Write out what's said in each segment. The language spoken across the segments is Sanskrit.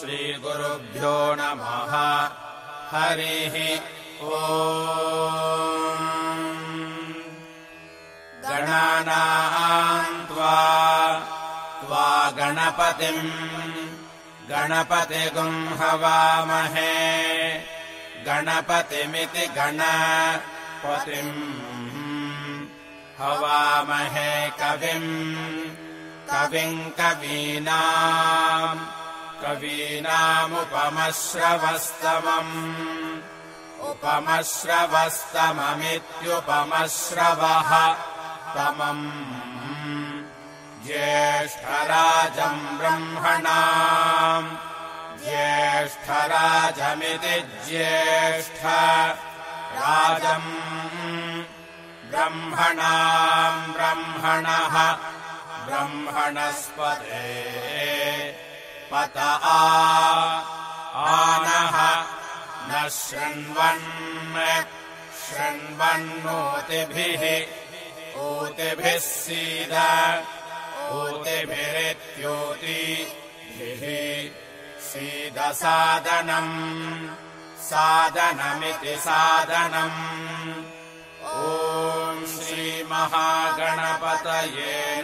श्रीगुरुभ्यो नमः। हरिः ओ गणानान्त्वा त्वा गणपतिम्। गणपतिगुम् हवामहे। गणपतिमिति गणपतिम्। हवामहे कविम्। कविम् कवीनाम् कवीनामुपमश्रवस्तमम्। उपमश्रवस्तममित्युपमश्रवः। तमम् ज्येष्ठराजम् ब्रह्मणाम्। ज्येष्ठराजमिति ज्येष्ठ राजम् ब्रह्मणाम् ब्रह्मणः। ब्रह्मणस्पते पत आनः न शृण्वन् शृण्वन्नोतिभिः ऊतिभिः सीद ऊतिभिरित्योतिभिः सीदसादनम् सादनमिति सादनम्। ॐ श्रीमहागणपतये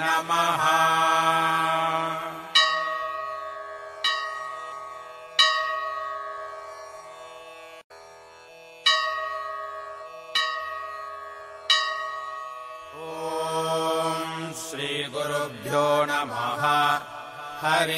नमः श्रीगुरुभ्यो नमः। हरि